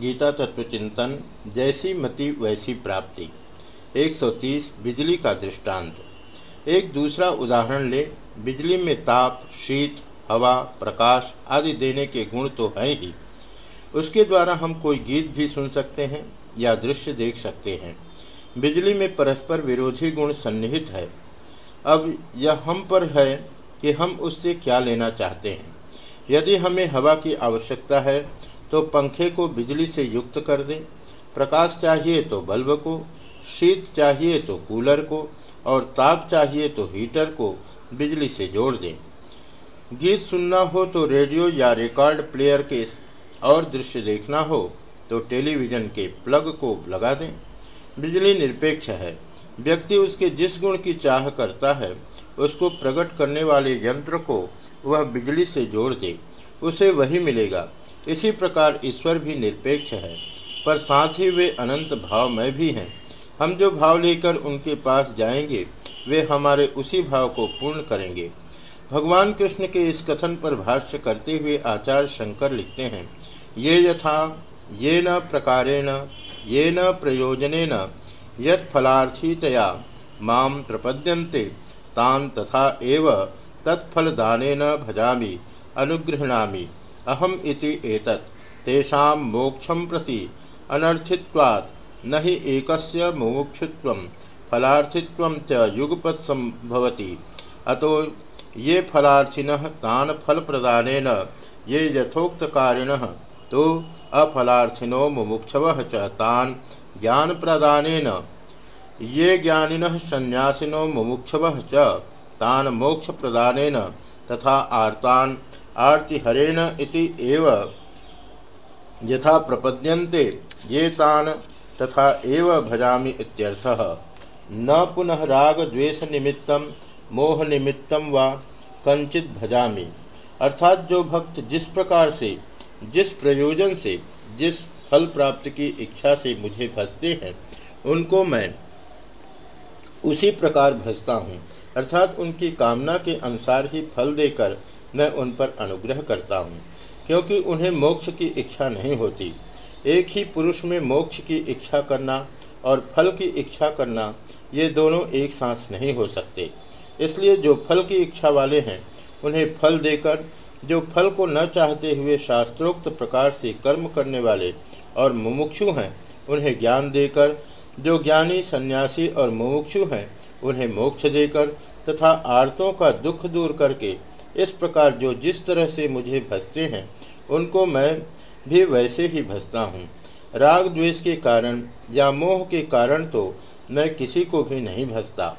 गीता तत्व चिंतन, जैसी मति वैसी प्राप्ति। 130 बिजली का दृष्टांत। एक दूसरा उदाहरण ले, बिजली में ताप, शीत, हवा, प्रकाश आदि देने के गुण तो हैं ही। उसके द्वारा हम कोई गीत भी सुन सकते हैं या दृश्य देख सकते हैं। बिजली में परस्पर विरोधी गुण सन्निहित है। अब यह हम पर है कि हम उससे क्या लेना चाहते हैं। यदि हमें हवा की आवश्यकता है तो पंखे को बिजली से युक्त कर दें। प्रकाश चाहिए तो बल्ब को, शीत चाहिए तो कूलर को और ताप चाहिए तो हीटर को बिजली से जोड़ दें। गीत सुनना हो तो रेडियो या रिकॉर्ड प्लेयर के और दृश्य देखना हो तो टेलीविज़न के प्लग को लगा दें। बिजली निरपेक्ष है। व्यक्ति उसके जिस गुण की चाह करता है, उसको प्रकट करने वाले यंत्र को वह बिजली से जोड़ दे। उसे वही मिलेगा। इसी प्रकार ईश्वर भी निरपेक्ष है, पर साथ ही वे अनंत भाव में भी हैं। हम जो भाव लेकर उनके पास जाएँगे, वे हमारे उसी भाव को पूर्ण करेंगे। भगवान कृष्ण के इस कथन पर भाष्य करते हुए आचार्य शंकर लिखते हैं, ये यथा, ये न प्रकारेण, ये न प्रयोजन यत्फलार्थीतया माम प्रपद्यन्ते, तान तथा एव तत्फलदान भजामि, अनुगृहणामि। अहम इति एतत्। तेषां मोक्षं प्रति अनर्थित्वात्, न हि एकस्य मुमुक्षुत्वं, फलार्थित्वं च युगपत्संभवति अतो ये फलार्थिनः तान् फलप्रदानेन, ये यथोक्तकारिणः तो अफलार्थिनो मुमुक्षवः च तान् ज्ञानप्रदानेन। ये ज्ञानिनः सन्यासिनो मुमुक्षवः च, तान् मोक्षप्रदानेन तथा आर्तान् आर्तिहरेण यथा प्रपद्यन्ते, ये तान तथा एव भजामि इत्यर्थः। न पुनः राग द्वेष निमित्तम मोह निमित्तम व कंचित भजामि। अर्थात जो भक्त जिस प्रकार से, जिस प्रयोजन से, जिस फल प्राप्त की इच्छा से मुझे भजते हैं, उनको मैं उसी प्रकार भजता हूँ। अर्थात उनकी कामना के अनुसार ही फल देकर मैं उन पर अनुग्रह करता हूँ, क्योंकि उन्हें मोक्ष की इच्छा नहीं होती। एक ही पुरुष में मोक्ष की इच्छा करना और फल की इच्छा करना, ये दोनों एक साथ नहीं हो सकते। इसलिए जो फल की इच्छा वाले हैं, उन्हें फल देकर, जो फल को न चाहते हुए शास्त्रोक्त प्रकार से कर्म करने वाले और मुमुक्षु हैं, उन्हें ज्ञान देकर, जो ज्ञानी सन्यासी और मुमुक्षु हैं, उन्हें मोक्ष देकर तथा आर्तों का दुख दूर करके इस प्रकार जो जिस तरह से मुझे भसते हैं, उनको मैं भी वैसे ही भसता हूँ। राग द्वेष के कारण या मोह के कारण तो मैं किसी को भी नहीं भसता।